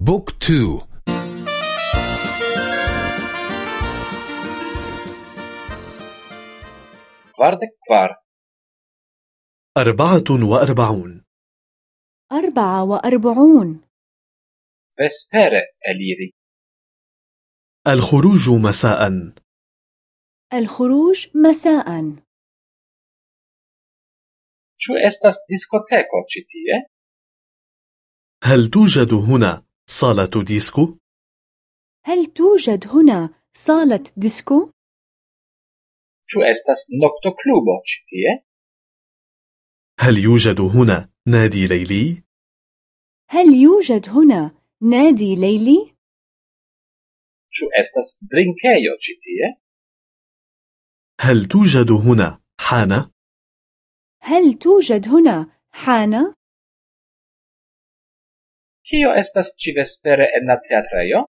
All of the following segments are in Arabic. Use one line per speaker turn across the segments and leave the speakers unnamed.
بوك تو.
Kvardek kvar
أربعة وأربعون.
أربعة وأربعون.
Vespere eliri.
الخروج مساء.
الخروج مساء.
Estas diskoteko ĉi tie?
هل توجد هنا؟ صالة ديسكو؟
هل توجد هنا صالة ديسكو؟
Ĉu estas noktoklubo ĉi tie?
هل يوجد هنا نادي ليلي؟
هل يوجد هنا نادي ليلي؟
Ĉu estas drinkejo ĉi tie?
هل توجد هنا حانة؟
هل توجد هنا حانة؟
Kio estas ĉi-vespere en la teatrejo?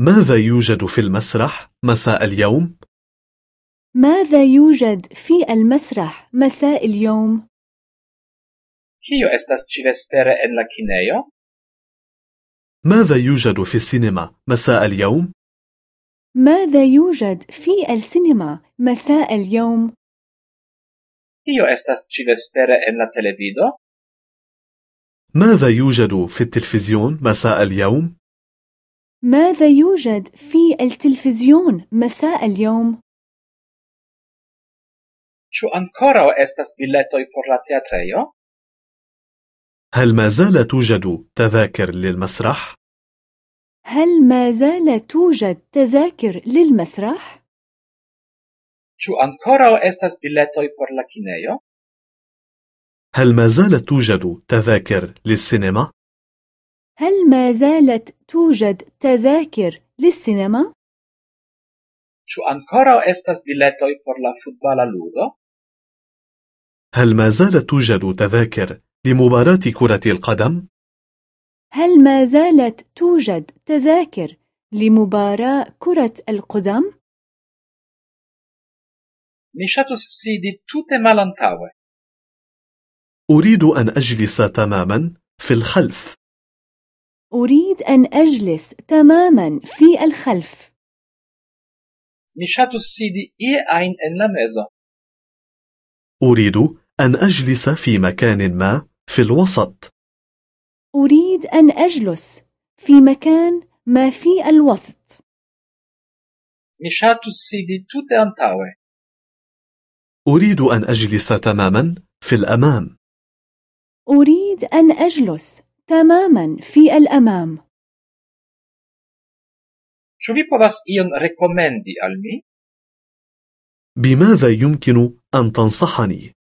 ماذا يوجد في المسرح مساء اليوم؟
ماذا يوجد في المسرح مساء اليوم؟
Kio estas ĉi-vespere en la kinejo?
ماذا يوجد في السينما مساء اليوم؟
ماذا يوجد في السينما مساء اليوم؟
Kio estas ĉi-vespere en la televido?
ماذا يوجد في التلفزيون مساء اليوم؟
ماذا يوجد في التلفزيون مساء اليوم؟
Ĉu ankoraŭ estas biletoj por la teatrejo?
هل ما زال توجد تذاكر للمسرح؟
هل ما زال توجد تذاكر للمسرح؟
Ĉu ankoraŭ estas biletoj por la kinejo?
هل ما زالت توجد تذاكر للسينما؟
هل ما زالت توجد تذاكر للسينما؟
Ĉu ankoraŭ estas biletoj por la futbala ludo?
هل ما زالت توجد تذاكر لمباراة كرة القدم؟
هل ما زالت توجد تذاكر لمباراة كرة القدم؟
Mi ŝatus sidi tute malantaŭe.
أريد أن أجلس تماما في الخلف.
أريد أن أجلس تماما في الخلف.
أريد أن أجلس في مكان ما في الوسط.
أريد أن أجلس في مكان ما في الوسط.
أريد أن أجلس تماما في الأمام.
أريد أن أجلس تماما في الأمام
Ĉu vi povas ion rekomendi al mi?
بماذا يمكن أن تنصحني؟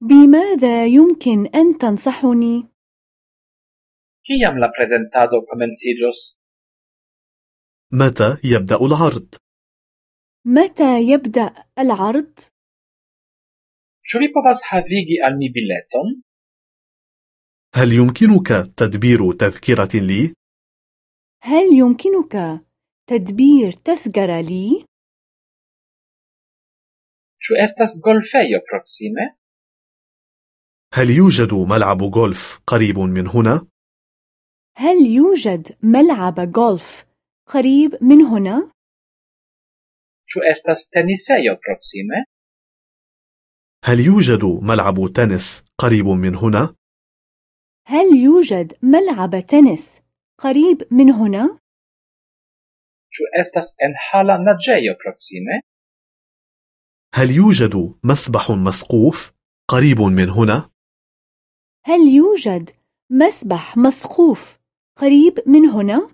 بماذا يمكن أن تنصحني؟
Kiam la prezentado komenciĝos?
متى يبدأ العرض؟
متى يبدأ العرض؟
Ĉu vi povas havigi al mi bileton?
هل يمكنك تدبير تذكرة لي؟
هل يمكنك تدبير تذكرة لي؟
Ĉu estas golfejo proksime?
هل يوجد ملعب غولف قريب من هنا؟
هل يوجد ملعب غولف قريب من هنا؟
Ĉu estas tenisejo proksime?
هل يوجد ملعب تنس قريب من هنا؟
هل يوجد ملعب تنس قريب من هنا؟
Ĉu estas enhala naĝejo proksime?
هل يوجد مسبح مسقوف قريب من هنا؟
هل يوجد مسبح مسقوف قريب من هنا؟